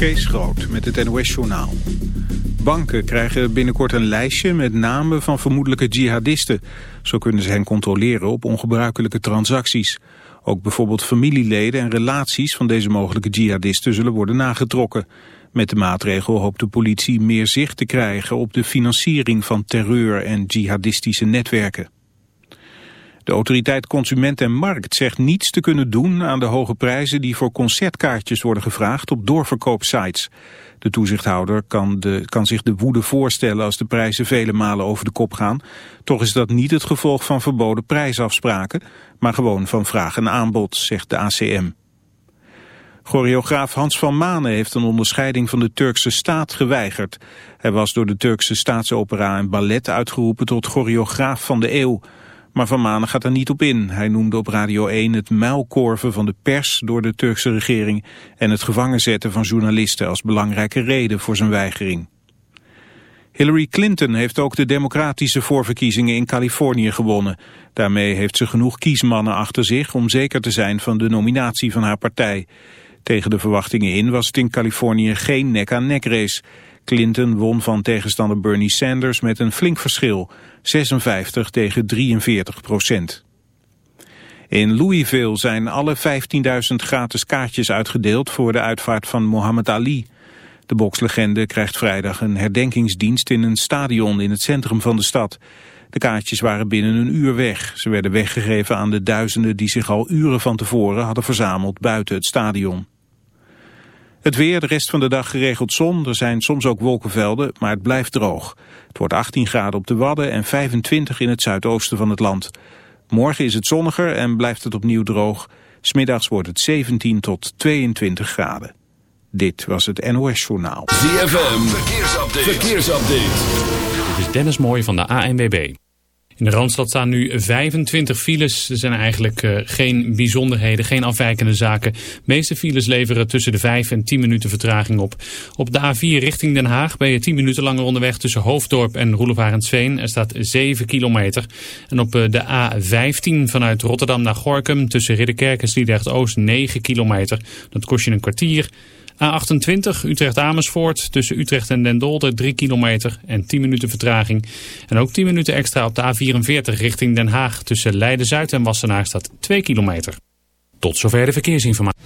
Kees Groot met het NOS-journaal. Banken krijgen binnenkort een lijstje met namen van vermoedelijke jihadisten. Zo kunnen ze hen controleren op ongebruikelijke transacties. Ook bijvoorbeeld familieleden en relaties van deze mogelijke jihadisten zullen worden nagetrokken. Met de maatregel hoopt de politie meer zicht te krijgen op de financiering van terreur en jihadistische netwerken. De autoriteit Consument en Markt zegt niets te kunnen doen aan de hoge prijzen die voor concertkaartjes worden gevraagd op doorverkoopsites. De toezichthouder kan, de, kan zich de woede voorstellen als de prijzen vele malen over de kop gaan. Toch is dat niet het gevolg van verboden prijsafspraken, maar gewoon van vraag en aanbod, zegt de ACM. Choreograaf Hans van Manen heeft een onderscheiding van de Turkse staat geweigerd. Hij was door de Turkse staatsopera en ballet uitgeroepen tot choreograaf van de eeuw. Maar Van Manen gaat er niet op in. Hij noemde op Radio 1 het muilkorven van de pers door de Turkse regering en het gevangen zetten van journalisten als belangrijke reden voor zijn weigering. Hillary Clinton heeft ook de democratische voorverkiezingen in Californië gewonnen. Daarmee heeft ze genoeg kiesmannen achter zich om zeker te zijn van de nominatie van haar partij. Tegen de verwachtingen in was het in Californië geen nek-aan-nek race. Clinton won van tegenstander Bernie Sanders met een flink verschil, 56 tegen 43 procent. In Louisville zijn alle 15.000 gratis kaartjes uitgedeeld voor de uitvaart van Muhammad Ali. De bokslegende krijgt vrijdag een herdenkingsdienst in een stadion in het centrum van de stad. De kaartjes waren binnen een uur weg. Ze werden weggegeven aan de duizenden die zich al uren van tevoren hadden verzameld buiten het stadion. Het weer, de rest van de dag geregeld zon. Er zijn soms ook wolkenvelden, maar het blijft droog. Het wordt 18 graden op de Wadden en 25 in het zuidoosten van het land. Morgen is het zonniger en blijft het opnieuw droog. Smiddags wordt het 17 tot 22 graden. Dit was het NOS Journaal. ZFM, verkeersupdate. verkeersupdate. Dit is Dennis Mooij van de ANWB. In de Randstad staan nu 25 files. Er zijn eigenlijk uh, geen bijzonderheden, geen afwijkende zaken. De meeste files leveren tussen de 5 en 10 minuten vertraging op. Op de A4 richting Den Haag ben je 10 minuten langer onderweg tussen Hoofddorp en Roelevarensveen. Er staat 7 kilometer. En op uh, de A15 vanuit Rotterdam naar Gorkum tussen Ridderkerk en Sliedrecht Oost 9 kilometer. Dat kost je een kwartier. A28 Utrecht-Amersfoort tussen Utrecht en Den Dolder 3 kilometer en 10 minuten vertraging. En ook 10 minuten extra op de A44 richting Den Haag tussen Leiden-Zuid en Wassenaar staat 2 kilometer. Tot zover de verkeersinformatie.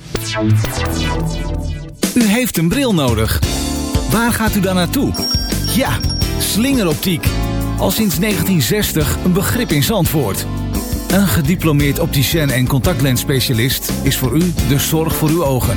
U heeft een bril nodig. Waar gaat u dan naartoe? Ja, slingeroptiek. Al sinds 1960 een begrip in Zandvoort. Een gediplomeerd opticien en contactlensspecialist is voor u de zorg voor uw ogen.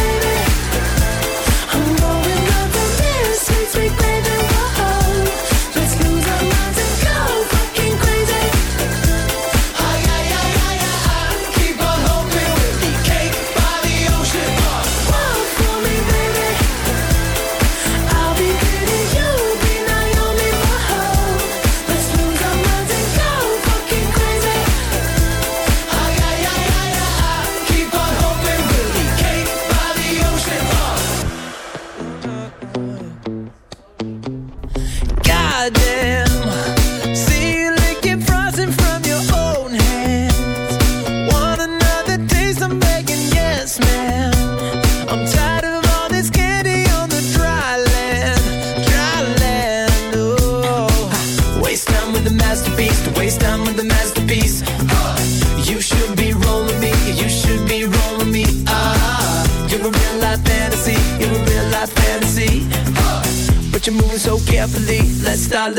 I did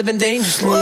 have been dangerous.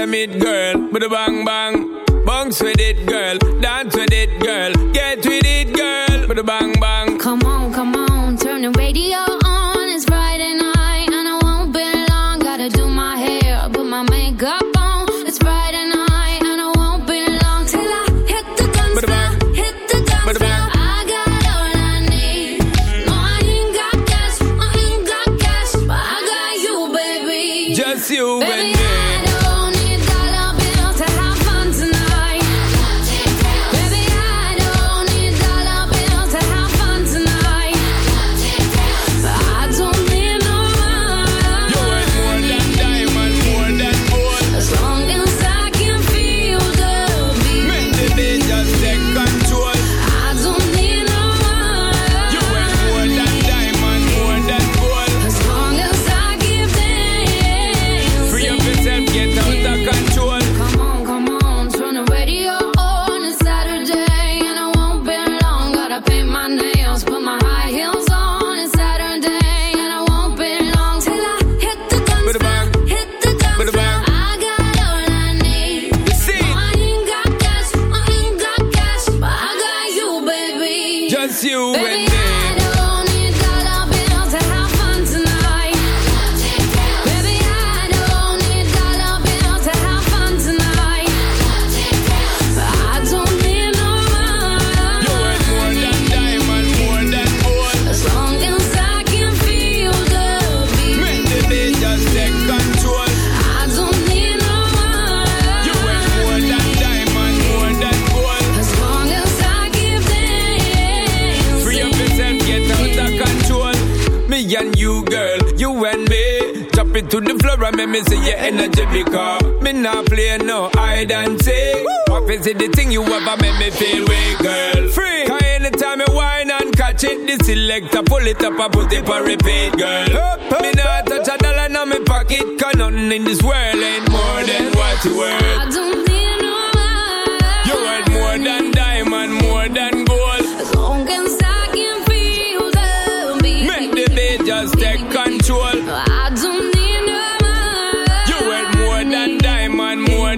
them it, girl. with a bang bang, bounce with it.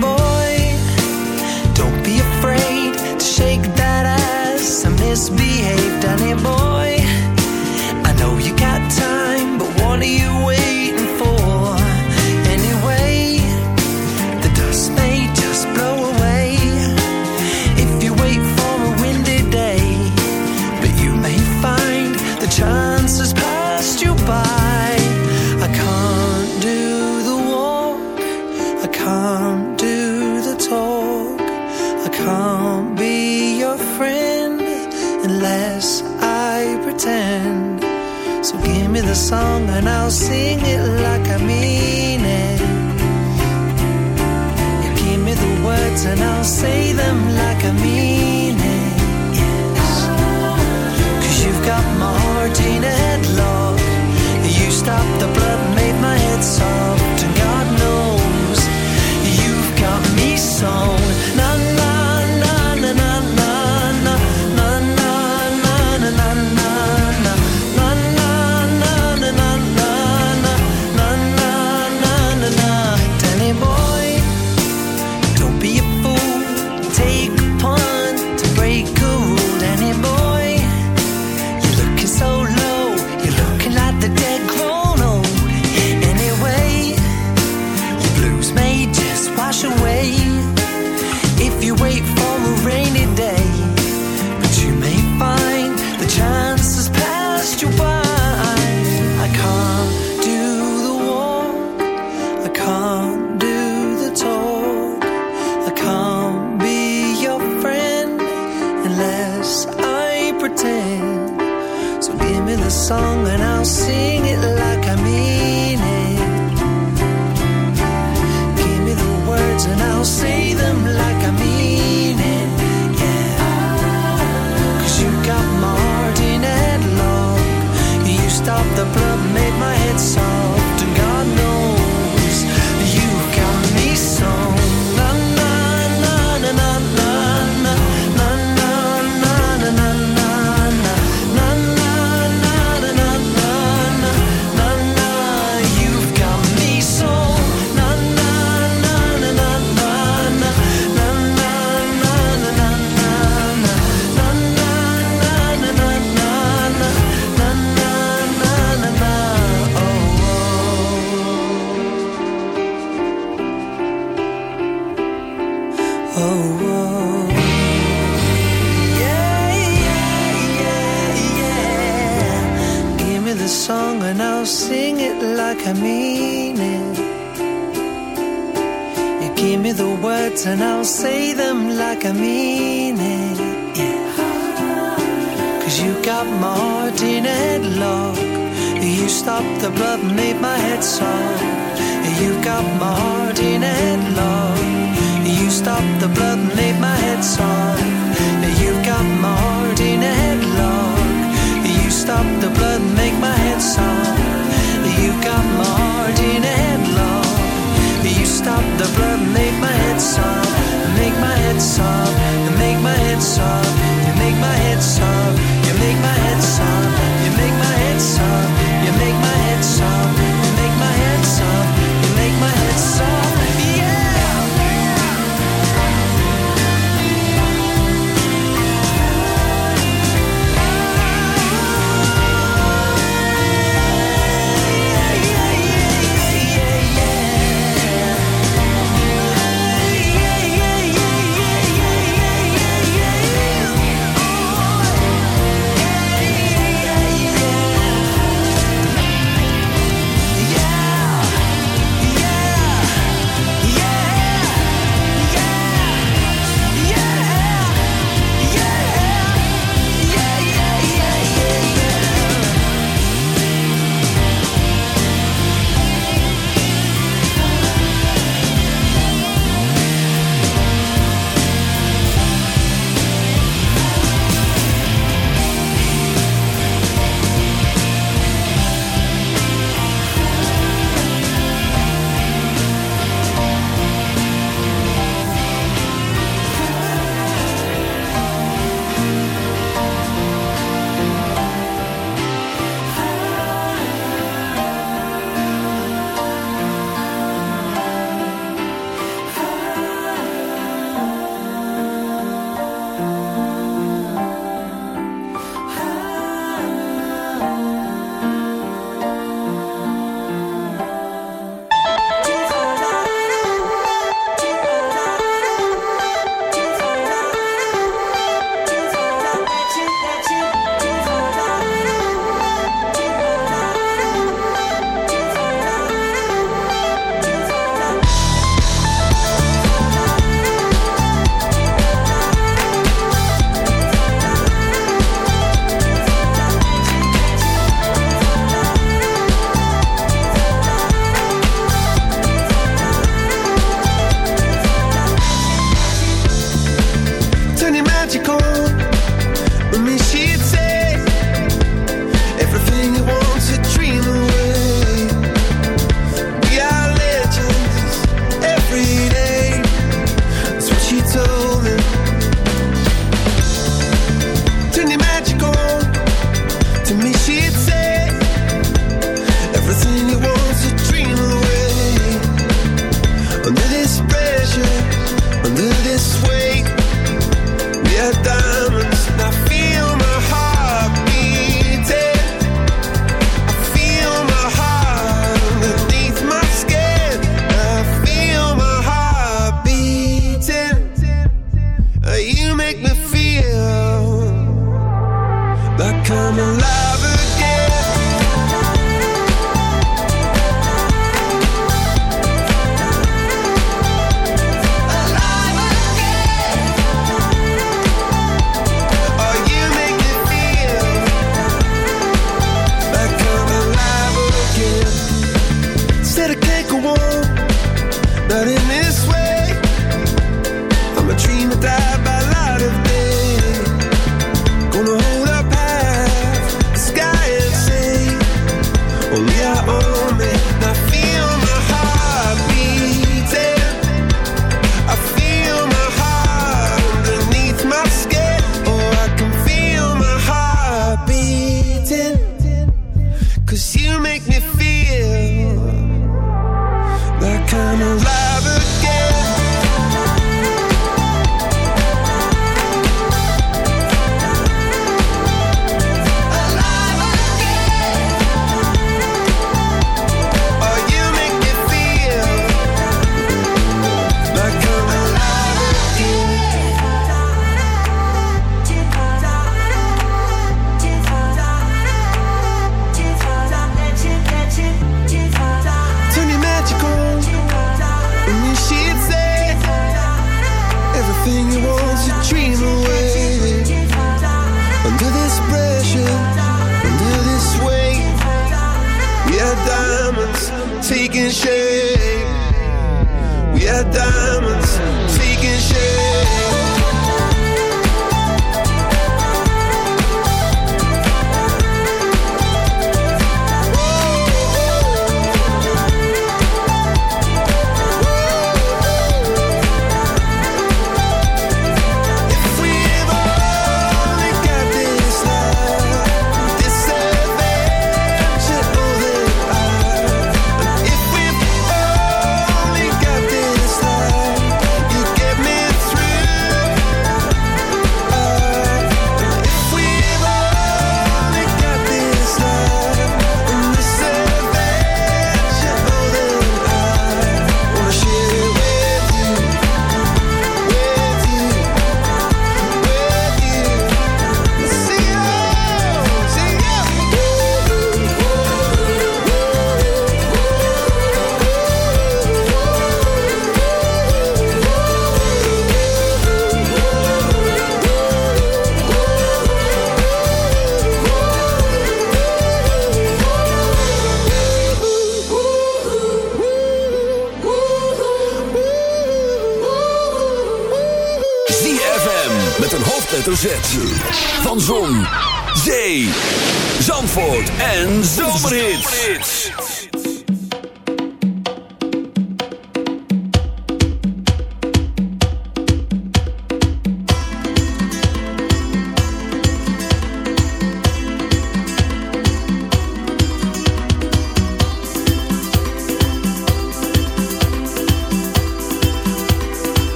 boy. Don't be afraid to shake that ass. I misbehaved, honey boy.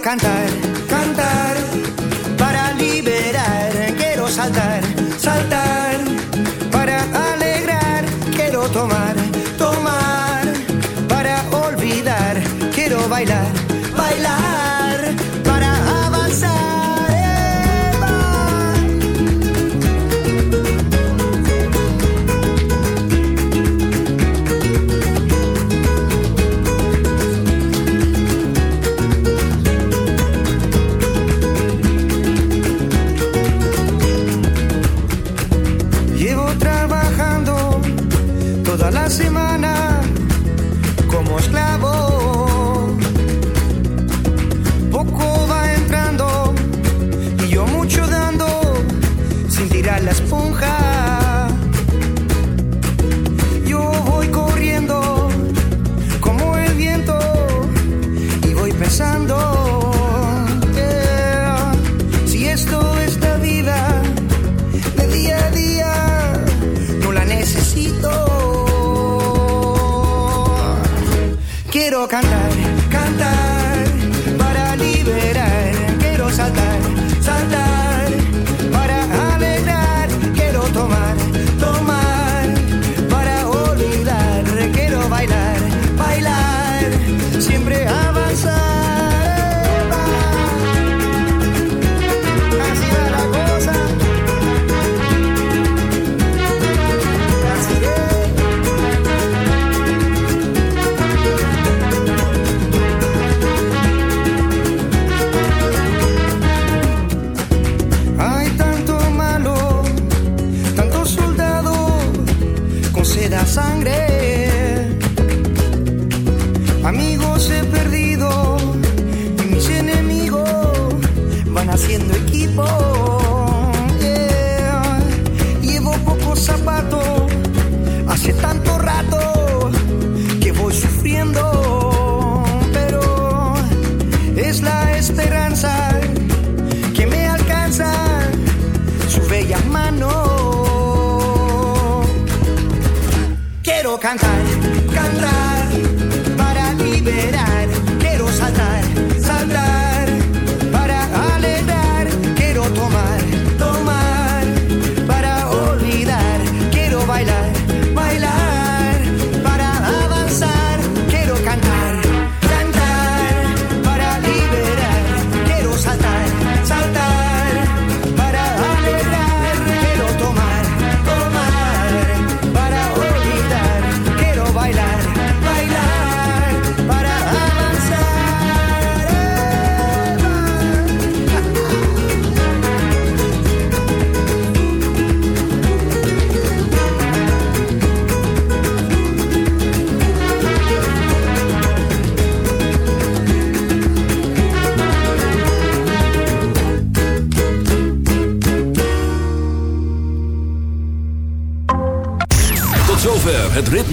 cantar.